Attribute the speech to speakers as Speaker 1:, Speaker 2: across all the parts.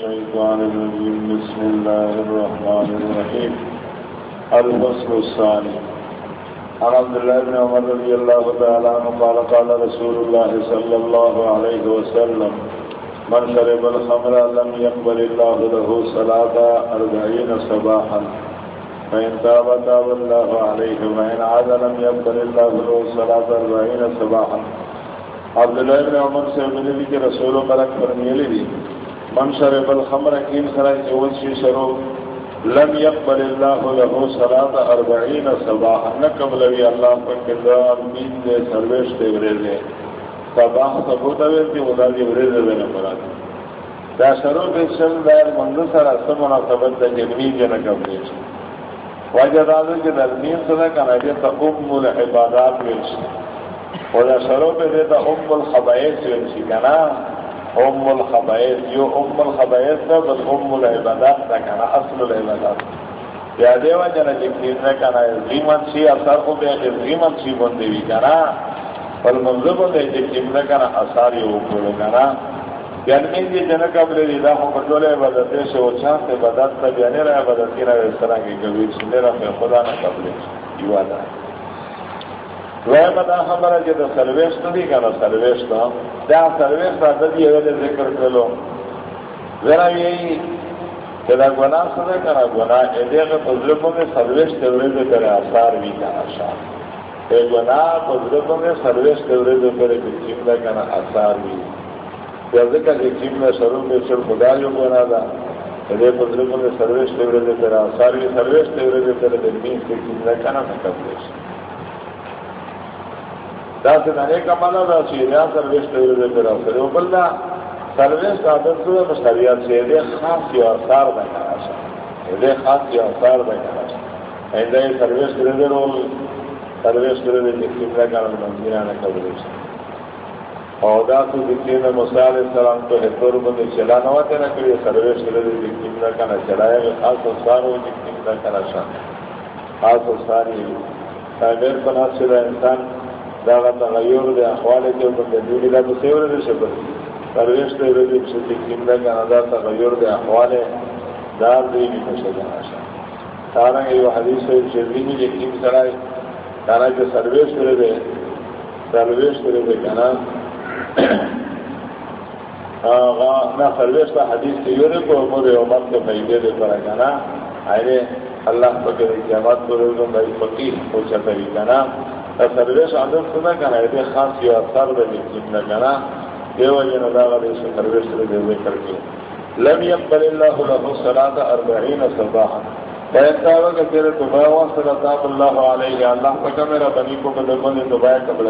Speaker 1: الشيطان الرجيم. بسم الله الرحمن الرحيم. الفصل الثاني. عن عبد الله بن عمر رضي الله تعالى عنه قال قال رسول الله صلى الله عليه وسلم، من شرب الخمر لم يقبل الله له صلاة أربعين صباحا. فإن تاب تاب الله عليه، وإن عاد لم يقبل الله له صلاة أربعين صباحا. عبد الله بن عمر سے ملی کہ رسول ملک فرمیلی دی من شرب الخمر کیم سرائی چوز شی شروع لم يقبل الله له صلاة اربعین صباح نکبلوی اللہ پاکردار مین دے سرویش دے ورزے صباح سبوتا ویرتی خدا دی ورزے دے نمرات دا شروع دے شل دار منزل سر اسمنا ثبت دا جنمین جنہ کبلیش وجہ دادو کہ درمین صدا کنا دیتا ام العبادات ویلشی وجہ شروع دے تا ام الخبائیس ویلشی کنا. ام الخبائر یو ام الخبائر تا بس ام العبادات تا کنا اصل العبادات. یا دیوا جنا جکتیر تا کنا ازیمت سی اثار کو بے ازیمت سی بندیوی کنا پل منظر دے جکتیر تا کنا اثار یو کولو کنا یعنی دی جنا قبل دیدا ہو کٹول عبادتے سے اوچھان سے عبادت تا بیانی رہا عبادتی رہا اس طرح کی کبیر سنے رہا خدا نہ قبل یو آدھا ہے دویم دا خبره چې د سرویس نه دی کنه سرویس ته دا سرویس ته د دې یو ذکر کړلو زرا یې چې دا ګنا سره کنه ګنا دې دغه تجربه کې سرویس ته ورته کړه اثر وی کنه شاه ته ګنا تجربه کې سرویس ته ورته کړه چې دا کنه اثر وی یا ځکه چې چې موږ شروع کې څو خدای یو ګنا دا دې تجربه کې سرویس ته ورته کړه اثر وی سرویس ته ورته کړه د دې چې دا کنه نه کوي دا سے ننے کا مانا دا سیریا سروس تے دے پر اثر او بلدا سروس عادت تو مشتریات سے دے خاص یا اثر دا کرا دے خاص یا اثر یعنی دا کرا ایندا سروس دے دے رول سروس دے دے کہ کیا کرن منزیرا نہ کرے او دا تو دکھے میں موسی علیہ السلام تو ہے تور بندے چلا نہ ہوتے نہ کہ سروس دے دے کہ کیا کرنا چلایا خاص اثر ہو کہ کیا کرنا شان خاص اثر ہی تعبیر بنا سے انسان داغا تغیر دے اخوال کے اوپر دا تو سیور دے شبر پرویش دے رضی دا دا تغیر دے اخوال دار دے بھی حدیث شرمی یقین سرائی جو سرویش دے سرویش دے نا سرویش حدیث کو امور کے فیدے دے آئے اللہ پکر قیامت کو بھائی فقیر پوچھا سرویس عادت سنا کنا ہے خاص یہ اثر دے جتنا کنا دیو جن دا غلی سے سرویس دے دے کر کے لم يقبل الله له صلاه 40 صباحا کہتا ہے تیرے تو بہوا صلاه اللہ علیہ اللہ کا میرا بنی کو بدل بن تو بیا قبل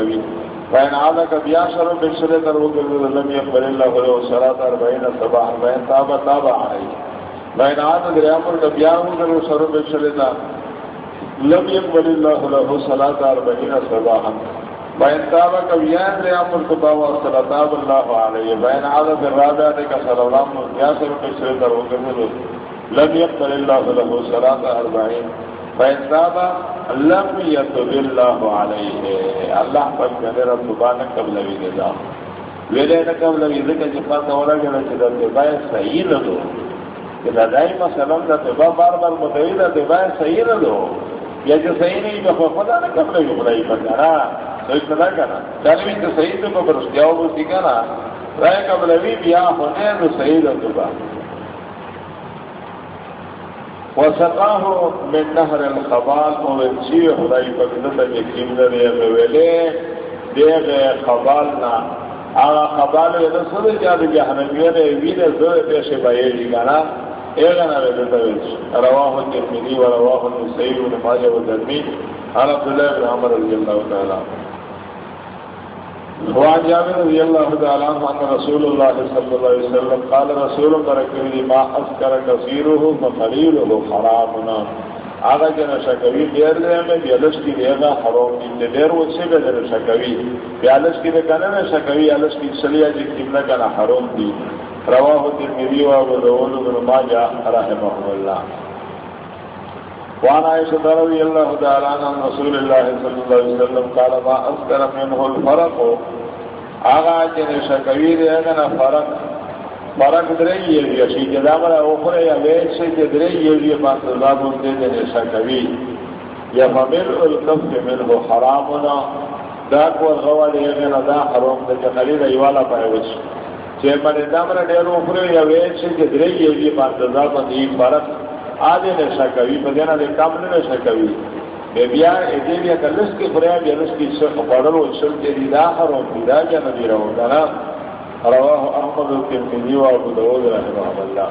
Speaker 1: فین عاد کا بیا شر بشر کر وہ کہ لم يقبل الله له صلاه 40 صباحا وین تاب تاب علیہ وین عاد دریا پر بیا وہ شر بشر تھا لم يقبل الله له صلاة أربعين صباحا. بين تاب كبيان لأم الكبا وصلاة الله عليه. بين عدد الرابع لك صلى الله عليه وسلم. ياسر كسر وكذل لم يقبل الله له صلاة أربعين. بين تاب لم يتب الله عليه. الله فكذر الكبا نكب لبي ذا. ویلے نہ نکم لگی ذکر جفا سولا گنا چلا تبای صحیح لدو کہ دائی مثلا تبا بار بار متوی دا تبای صحیح لدو یا جو صحیح نہیں تو خدا نہ کب لگے خدائی پر کرا تو اس طرح کرنا چلوی تو صحیح تو کو برس جاؤ وہ سیکھا نا۔ رائے کب لگی بیا ہونے تو صحیح لگ چکا وسقاه من نهر الخبال ومنشي خدای په دې کې کیم لري په ویلې دې خبالنا هغه خبال له سره چې د جهنمي نه ویني زه په شی بایې لګانا اغنى لدتويج رواه الترمذي ورواه النسائي بن ماجه والدرمي عن عبد الله بن عمر رضي الله تعالى وعن جابر رضي الله تعالى عنه رسول الله صلى الله عليه وسلم قال رسول بركه ما اسكر كثيره فقليله حرامنا. آگا جنا شکوی دیر دے میں بیالش کی دے گا حرام دے. دیر وہ سے بے جنا شکوی. بیالش کی دے کنا شکوی بیالش کی سلیا جی کمنا کنا حرام دی رواه الترمذي وابو داود بن ماجه رحمه الله. وعن عائشة رضي الله تعالى عن رسول الله صلى الله عليه وسلم قال، ما أذكر منه الفرق؟ آغا جن شكوير اغنى فرق. فرق درے یہ بھی اشی کے دامر اوخرے یا ویچ سے کہ درے یہ بھی بات زادوں دے دے نیسا کبھی یا فمل الکف من ہو حرامنا. دا کو غوا دے دا حرام دے کہ خلید ایوالا پائے وچ چھے من دامر دیر اوخرے یا ویچ سے کہ درے یہ بھی بات زادوں دے فرق آدھے نیسا کبھی پدینا دے کام نیسا کبھی بے بیا ایدے بیا کلس کی فریا بیا لس کی سخ پڑھل و چل کے دی دا حرام دی دا جا نبی رہو دا رواه احمد الترمذي وابو داود رحمه الله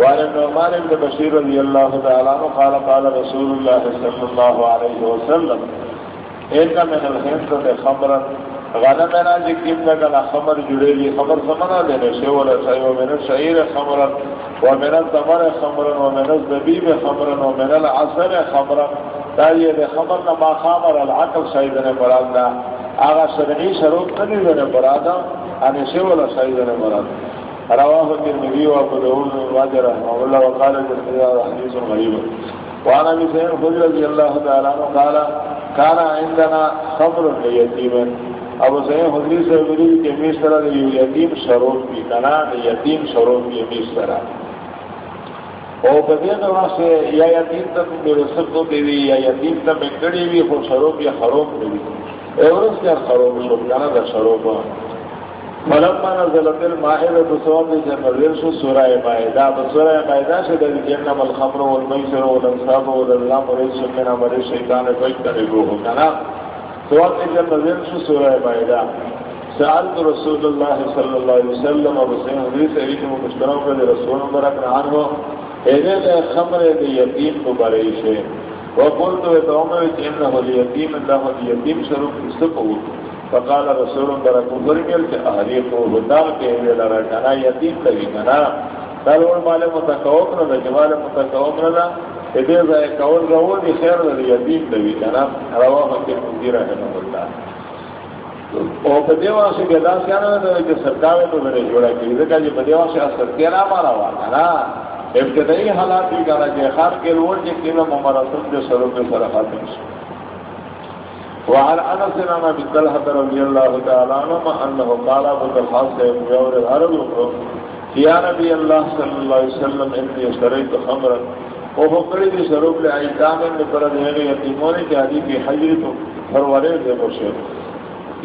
Speaker 1: وعن النعمان بن بشير رضي الله تعالى عنه قال قال رسول الله صلى الله عليه وسلم۔ ان من الخنطه خمرا غنمنا ذكر لنا خمر جڑیلی خمر سمنا لینے سے ولا شيء ومن الشعير خمرا ومن التمر خمرا ومن الزبيب خمرا ومن العسل خمرا تايه خمر ما خمر العقل سيدنا مراد آغا شرعی شروط نہیں دینے برادا ان شول سيدنا مراد رواه الترمذي وابو داود وماجه رحمه الله وقال الترمذي حديث غريب وعن ابي سعيد الخدري رضي الله تعالى عنه قال كان عندنا خمر ليتيم ابو سعيد الخدري سے بری کہ میس طرح یتیم شروط بھی کنا یتیم شروط بھی میس طرح او بدے نو سے یا یتیم تک میرے سب کو دی یا یتیم تک کڑی بھی ہو شروط یا خروف بھی اورس کیا خروف شروط کنا دا شروط فلما نزلت المائدة تصواب لجنة شو سورة مائدة سورة مائدة شد الجنة والخمر والميسر والانصاب والالغام ورئيس من عمر الشيطان فاجتنبوه كنا سواب لجنة شو سورة مائدة سألت رسول الله صلى الله عليه وسلم وبسين حديث أريد مشترم لرسول مبارك عنه إذا خمر اليتيم مباريشه وقلت وتعمل إنه اليتيم إنه اليتيم شرف استقوه فقال رسول در کفر مل کہ اہلی کو ودار کے لیے لرا کنا، یتیم لگی کنا۔ تلور مال متقوم نہ جمال متقوم نہ ادے زائے کول رو دی خیر در یتیم لگی کنا رواہ کے مدیر رحمہ اللہ او په دیوا سے گدا سیانا نے کہ سرکار تو میرے جوڑا کی دے کہ په دیوا سے اثر کیا نہ مارا وا نا ابتدائی حالات کی کہا کہ خار کے لوٹ کے کینا ممارسن جو سروں کے سر خاتم وعن انس بن ابي طلحه رضي الله تعالى عنه انه قال، ابو طلحه يقول العرب، يا نبي الله صلى الله عليه وسلم اني اشتريت خمرا وهو قريب شروب لايتام من فرد هذه يتيمون كهذه في حجر فرورے دے بشر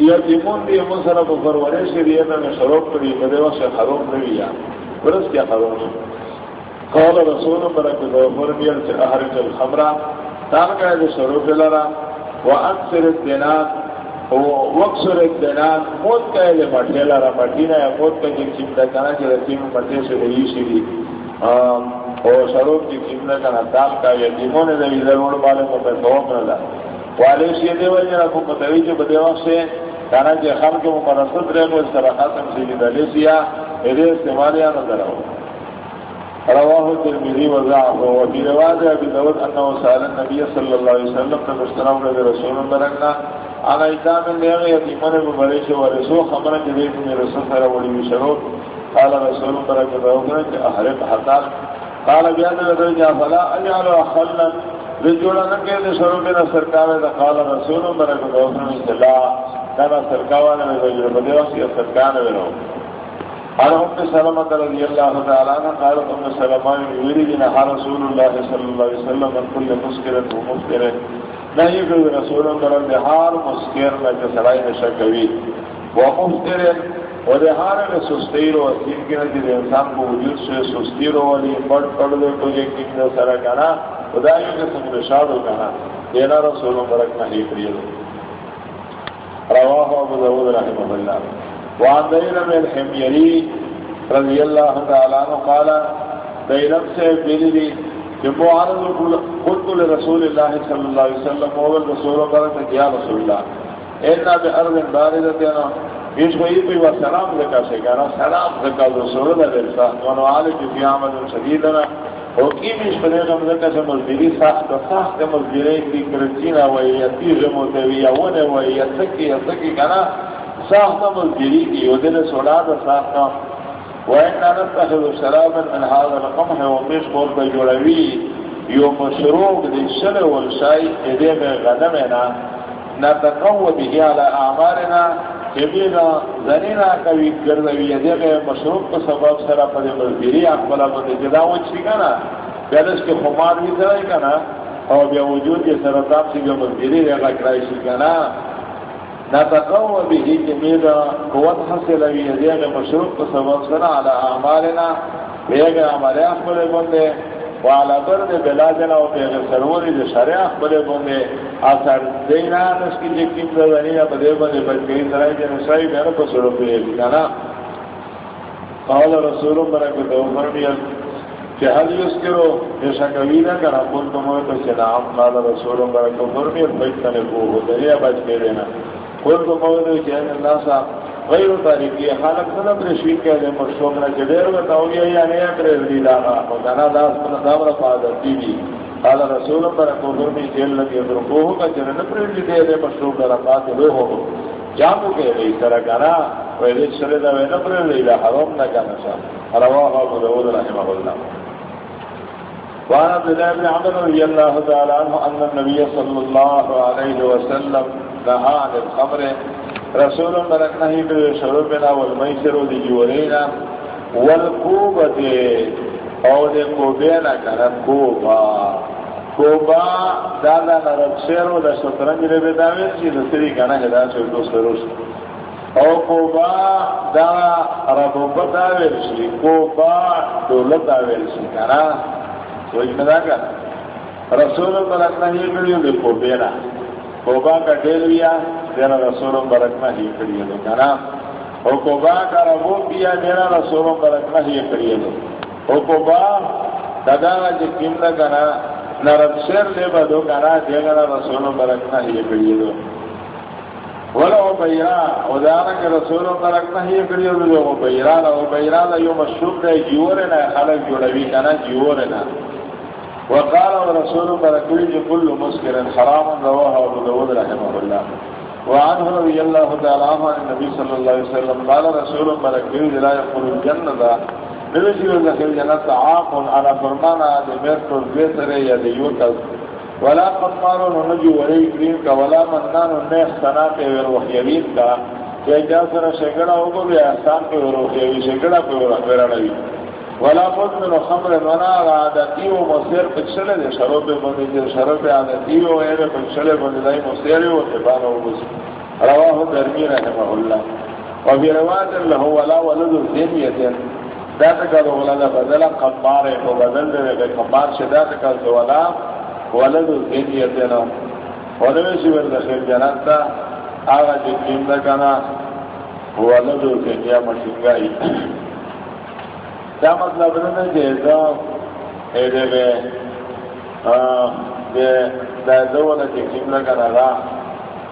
Speaker 1: یتیمون دی مسرف فرورے سے دی میں شروب کری بدے سے حرام نہیں برس کیا حرام قال رسول برکت فرمیل سے احرج الخمرہ تان کا شروب لرا واکثر الدنان واکثر الدنان، موت کا ہے مٹھے لارا مٹھینا یا موت کا جن چمتا کنا چی رسیم مٹھے سے رہی شیدی اور شروع کی چمتا کنا دام کا یتیموں نے دوی ضرور بالے کو پر دوم ندا والے شیدے وجہ رکھو پتوی جو بدے وقت سے کنا چی خم کے مقرصد رہے گو اس طرح خاتم سیدی دلی سیا ادھے استعمالیا نظر آؤ رواه الترمذي وضعه وفي رواية أبي داود أنه سأل النبي صلى الله عليه وسلم فمشترم لدي رسول بركنا على إتام الليغ يتيمان ببريش ورسو خمرا جديد من رسول خير ولي بشروط قال رسول بركة داودنا أحرق حقا قال بيان لدرجة فلا أجعل أخلا رجولا نكيد شروطنا سركاوة قال رسول بركة داودنا لا كان سركاوة نبي بدي وصي سركاوة نبي قال ام سلمة رضي الله تعالى عنها قال ام سلمة يريد نهى رسول الله صلى الله عليه وسلم، من كل مسكر ومسكر لا يجوز رسول الله نهار مسكر لك سلائی نشکوی اور ومسكر ودهار سستیر و اسیم کی نجد انسان کو وجود سے سستیر و علی بڑھ پڑھ دے تو یہ کن دے سرا کنا خدایو کے سنگ رشاد کنا دینا رسول اللہ رکھنا ہی پریل رواہ ابو داود رحمہ اللہ وعن دينم الحميري رضي الله تعالى عنه قال دينم سے بلدي جب معارض قلت لرسول الله صلى الله عليه وسلم وقال رسول الله يا رسول الله انا بأرض باردتنا بیش کو یہ بھی سلام لکا سکانا سلام لکا رسول اللہ درسا ونعالج فی عمل شدیدنا او کی بیش پر ایغم لکا سے مزدیری ساخت ساخت مزدیری کی کرچینا وی یا تیغ موتوی یا ون وی یا سکی یا سکی کنا. ساخت مزدری کی ودل سولاد ساخت وإن نتخذ شرابا من هذا القمح ومش قول بجولوي يوم مشروب دي الشل والشاي إذا غنمنا نتقوى به على أعمالنا کہ بھی نا، زنی نا کبھی گردوی یعنی ہے مشروب کو سبب سرا پدے مزدیری اقبلا پدے جدا وہ چھی نا کے خمار بھی سرائی کا نا اور بیا وجود کے سرطاب سی بیا مزدیری رہا کرائی سی نا تقوم بھی ہی کہ میرا قوت حاصل ہوئی یعنی ہے مشروب کو سبب سرا علی اعمالنا بیگا ہمارے اقبلے بندے والا برد بلا جنا و پیغ سروری دے شرع اخبر بوندے آثار دینا نس کی جکیم دا دنیا پا دے بندے بچکری سرائی جن سرائی بیانا پا سرو پیغ بکانا قال رسول برکت و فرمیت کہ حل اس کرو ایسا کبھی یسکرو ایشا کبیدہ کنا کنتو مویتو چنام قال رسول برکت و فرمیت بچتنے کو ہو دریا بچ کے دینا کنتو مویتو چنام ناسا غیر تاریخی خالق سنم رشوی کے لیے مرشوک نہ جدیر و تاویہ یا نیا کرے ردی لاغا و دانا داس من دامر فادر دی دی. قال رسول پر کو فرمی جیل لگی در کوہو کا جنن پر جدے دے مرشوک در قاتل ہو۔ جامو کے لیے سر کنا و ایدی شرے دا وی نپر لیلہ حرام نہ نکانا شا رواہ ابو دعود رحمہ اللہ۔ وعن عبد الله بن عمر رضي الله تعالى عنه أن النبي صلى الله عليه وسلم نهى عن الخمر۔ رسول مرک نہیں پر شروع بنا والمیسر دی جورینا والکوبت او دی کوبا. کوبا دادا نرد شیر و دا شطرنج لی بیداویل چی دسری کنا ہدا چوی دو سروش او کوبا دادا ربوبت آویل شی کوبا دولت آویل شی کنا سوچ مدا کنا رسول مرک نہیں پر دی کوبینا کوبا کا ڈیلویا دینا رسولوں برکنا ہی کریے دو کنا او کوبا کا ربو پیا دینا رسولوں برکنا ہی کریے دو او کوبا دادا جو کمنا کنا نرد شیر لے بدو کنا دینا رسولوں برکنا ہی کریے دو ولا او بیرا او دانا کے رسولوں برکنا ہی کریے دو او بیرا او بیرا یو مشروب دے جیورنا خلق جوڑوی کنا جیورنا وقال رسول بركوي كل مسكر حرام رواه ابو داود رحمه الله وعنه رضي الله تعالى عنه النبي صلى الله عليه وسلم قال رسول بركوي لا يدخل الجنة نبي دخل الجنة عاق على فرمانا دمير كل بيتر يا ديوت ولا قمار نجي ولي كريم ولا منان نيخ سناك وروح يمين کا کہ جاسر شکڑا ہوگا بھی احسان پہ روح یوی شکڑا پہ ولا مدمن خمر منا عادتی و مصیر پکشلے دے شروع بندی دے شروع عادتی و ایر پکشلے بندی دائی مصیری و تبان بس رواہ درمی رحمہ اللہ و روایت اللہ ولا ولد الزینیت داتا کا دو ولد بدلا قمار ہے بدل دے دے قمار شداتا کا دو ولا جی ولد الزینیت نا ونوی شبر دخل جنات تا، آغا جکیم دا کنا۔ ولد الزینیت مشنگائی کیا مطلب ہے کہ ایسا ایدے بے دے دائدو والا چکیم لگا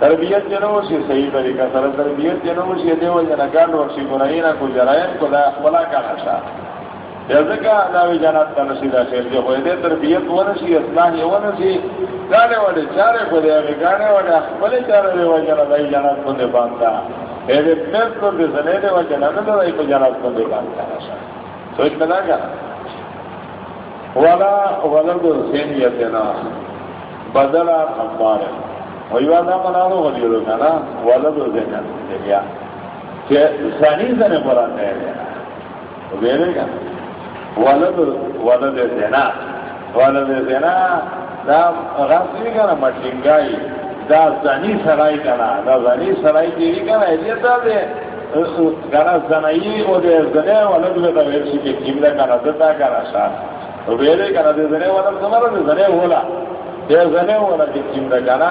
Speaker 1: تربیت جنو سی صحیح طریقہ سر تربیت جنو سی دیو جنا گاڈ ورشی گنائینا کو جرائم کو دا اخبلا کا نشا یزکا داوی جنات کا نصیدہ خیر جو ہوئے دے تربیت ونسی اصلاحی ونسی گانے والے چارے کو دے اگے گانے والے اخبلے چارے دے وجنا دائی جنات کو دے باندھا ایدے پیت کو دے سنے دے وجنا دے دائی کو جنات کو دے باندھا نشا سوچ میں دا کیا ولا ولد سینیتنا بدلا خمار ویوا منانو غلیلو کنا زینن دنیا کہ زنے قرآن دے دینا ولد ولد ولد دا غاصلی کنا مٹلنگائی دا زنی سرائی کنا دا زنی سرائی دیوی کنا ایلیتا دے کنا زنائی او دے زنے ولد بیتا ویرشی کے کم کنا دتا کنا کنا دے زنے ولد زمرا دے زنے ہولا زنے کنا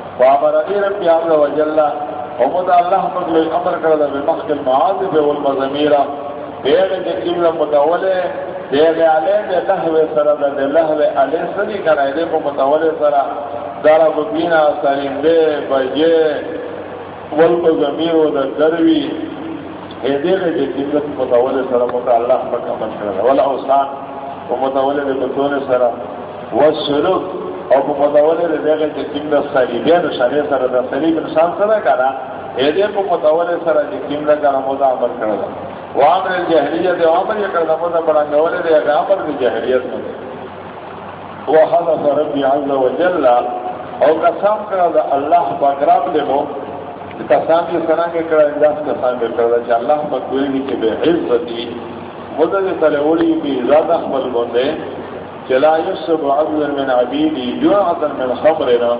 Speaker 1: وامر انی ربی عز و جلہ ومد اللہ فکر امر کرده بمخت المعاذب والمزمیرہ بیغ جکیم متولے بیغ علی دے لحو سرہ دے لحو علی سری کرائے دے متولے سرہ دارا ببینا سرین دے، بجے والمزمیر دا دروی. اے دے جکیم متولے سرہ متولے اللہ فکر امر کرده والا اوسان په متولد د بتون او په متولد دغه چې کیم د صلیبین شری سره د صلیب انسان سره کړه اې دې په متولد سره چې کیم د کړه مو دا عمل کړل و امر الجاهلیت او امر یې کړه مو دا بڑا نور دې هغه امر د جاهلیت مو هو حدث ربي عز وجل، او قسم کړه د الله پاک رب دې مو قسم یې څنګه کړه انداز قسم یې کړه چې الله پاک ویلي کې به عزت عزتي مدد تلوڑی کی ذات اخبر بندے چلا یسب عبد من عبیدی جو عدن من خبرنا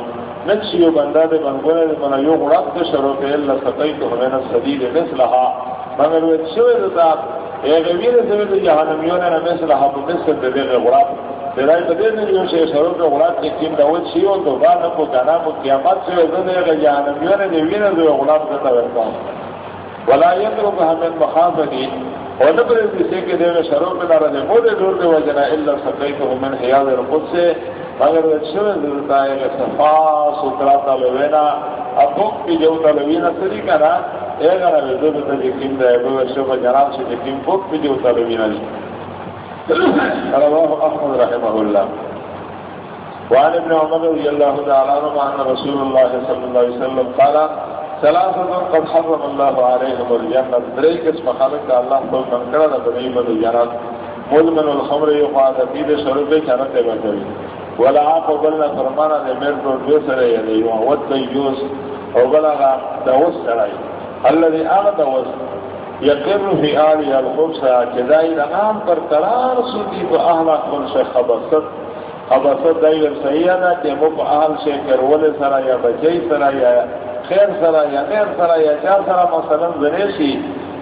Speaker 1: نکشیو بندہ دے بنگونے دے منا یو غراب دے شروع کے اللہ ستیتو ہمین صدید مثلہا مگر وہ چوئے دتا؟ اے غویر زمین دے جہانمیون انا مثلہا بمثل دے دے غراب دیرائی بدے دے یو شے شروع کے غراب کے کیم داوت شیو تو با نکو کانا مو قیامت چوئے دے دے جہانمیون دے وین دے غراب دے ورکاؤں ولا يترك من مخافني ونبر کسی کے دے شروع میں نارا دے مودے دور دے وجنا الا سقیتو من حیاض رخود سے مگر شروع دلتا ہے کہ صفا سترا تلوینا ابوک کی جو تلوینا سری کنا، اے گنا بے دو بتا جکیم دے بو شروع جناب سے جکیم بوک کی جو تلوینا لی رواه احمد رحمه الله وعن ابن عمر رضي الله تعالى عنه ان رسول الله صلى الله عليه وسلم قال ثلاثه قد حرم الله عليهم الجنه دريك اسم خالق الله تو منکر نہ بنی بد جنات مدمن الخمر يقعد في شرب كانت بكري ولا قبلنا فرمانا نے میرے تو جو سرے یعنی وہ ود یوس او بلغ دوس سرائی الذي اغد دوس يقر في آل الخبز كذاي نام پر قرار سودی تو اهل كل شيء خبصت خبصت دایو سیانا کہ مو اهل شيء کرول سرا یا بچی سرا یا خیر سرا یا غیر سرا یا چار سرا مثلا زنیشی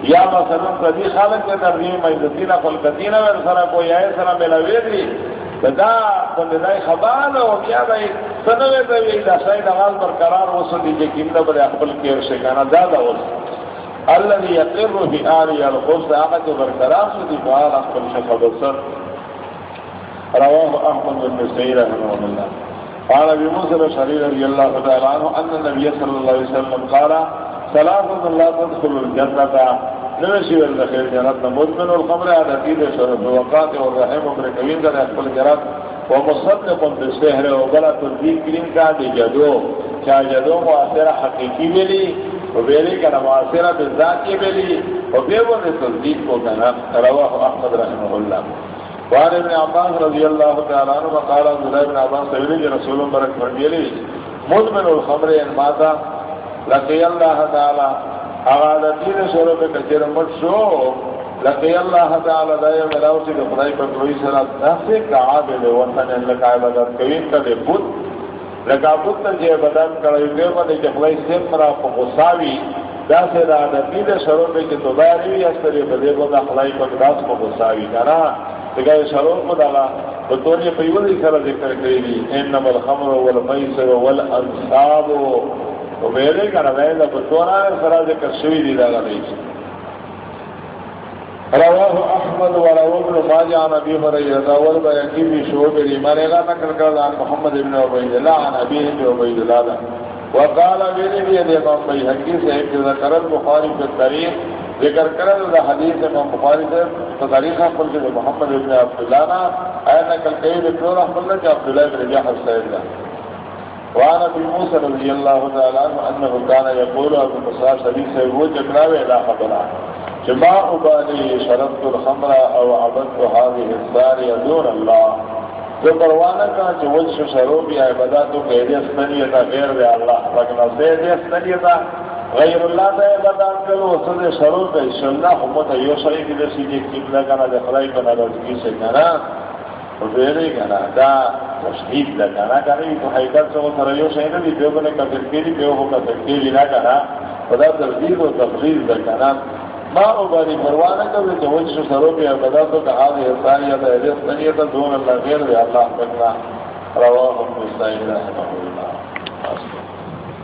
Speaker 1: یا مثلا قدی خالق کے ترمیم مجدتینا خلقتینا ویر سرا کو یا سرا ملاوی دی. بدا بند دای خبال و کیا دای سنوی دوی دا شاید آغاز برقرار وصل دی جی کم دا بڑی اقبل کیر شکانا دادا وصل اللہ یقر بی آری الخوص آقا جو برقرار سو دی فعال اقبل شکا بسر رواه احمد بن سعید رحمه اللہ قال ابي موسى الاشعري رضي الله تعالى عنه ان النبي صلى الله عليه وسلم قال ثلاثه لا تدخل الجنه نمشي الخير جنات مدمن الخمر على دين شرب وقات والرحم وبركوين ده يقبل جرات ومصدق بالسحر وبلا تصديق كريم کا دي جدو. کیا جدو مؤثر حقیقی ملی وبیلی کا مؤثر بالذات کی ملی وبیو نے تصدیق کو کنا رواه احمد رحمه الله. وعن ابن عباس رضی اللہ تعالیٰ عنہ وقال عبداللہ ابن عباس سویلی جی رسول برک فرمیلی جی، مدمن الخمر ان ماتا لقی اللہ تعالیٰ اغادتی رسول پہ کچر مٹ شو، لقی اللہ تعالیٰ دائر ملاو سی کہ خدای پر کوئی سرا دفع کا عابد وطن ان لکا عبادت کوین کا دے بود۔ لکا بود تجھے عبادت کرائی، دے مدے کہ خدای سمرا پا غصاوی۔ دا سے دا عادتی رسول پہ کہ تو داری استری بدے بود خدای پر داس پا غصاوی کنا دغه شروع کو دالا په توګه په یوه سره ذکر کړی دي انما الخمر والميسر والانصاب. او ویلې کنه ویل په توګه سره ذکر شوی دی دا غوړي رواه احمد ورواه ابن ماجه عن ابي هريره اول بيان في شعوب الايمان غا نقل کړل محمد ابن عبيد الله، عن ابي بن عبيد الله. وقال بيني بيد امام بيهقي صاحب ذكر البخاري في التاريخ ذکر کرد دا حدیث امام بخاری سے، تو تاریخ احمد کے محمد ابن عبداللہ نا آیا نکل کئی بکرور احمد اللہ کہ عبداللہ ابن جاحر سید اللہ وانا بی موسیٰ رضی اللہ تعالیٰ عنہ انہو کانا یقول ابو مصرح شریف سے وہ جکراوے لا خبرہ۔ جماع ابانی شرط الخمرہ او عبدت هذه الزاری دون اللہ۔ جو پروانا کہا کہ وجہ شروع یا عباداتوں کے ایدیس تنیتا غیر دے اللہ۔ رکھنا سے ایدیس تنیتا غیر اللہ دے بدان کرو وصل شروع دے شلنا حمد ایو شئی کی دسی جی قبلہ کنا دے خلائی کنا رزگی سے کنا و بیرے کنا دا تشہید دا کنا کنا تو حیقت سے وہ سر ایو شئی ندی بیو کنے کفر کیلی بیو ہو کفر کیلی نا کنا و دا تردید و تفریز دا کنا ما او اباری پروانہ کا بھی تو وجہ سروں میں بدا تو کہا کہ احسانیت ہے احسانیت دون اللہ غیر دے اللہ پکنا رواہ مسائل رحمہ اللہ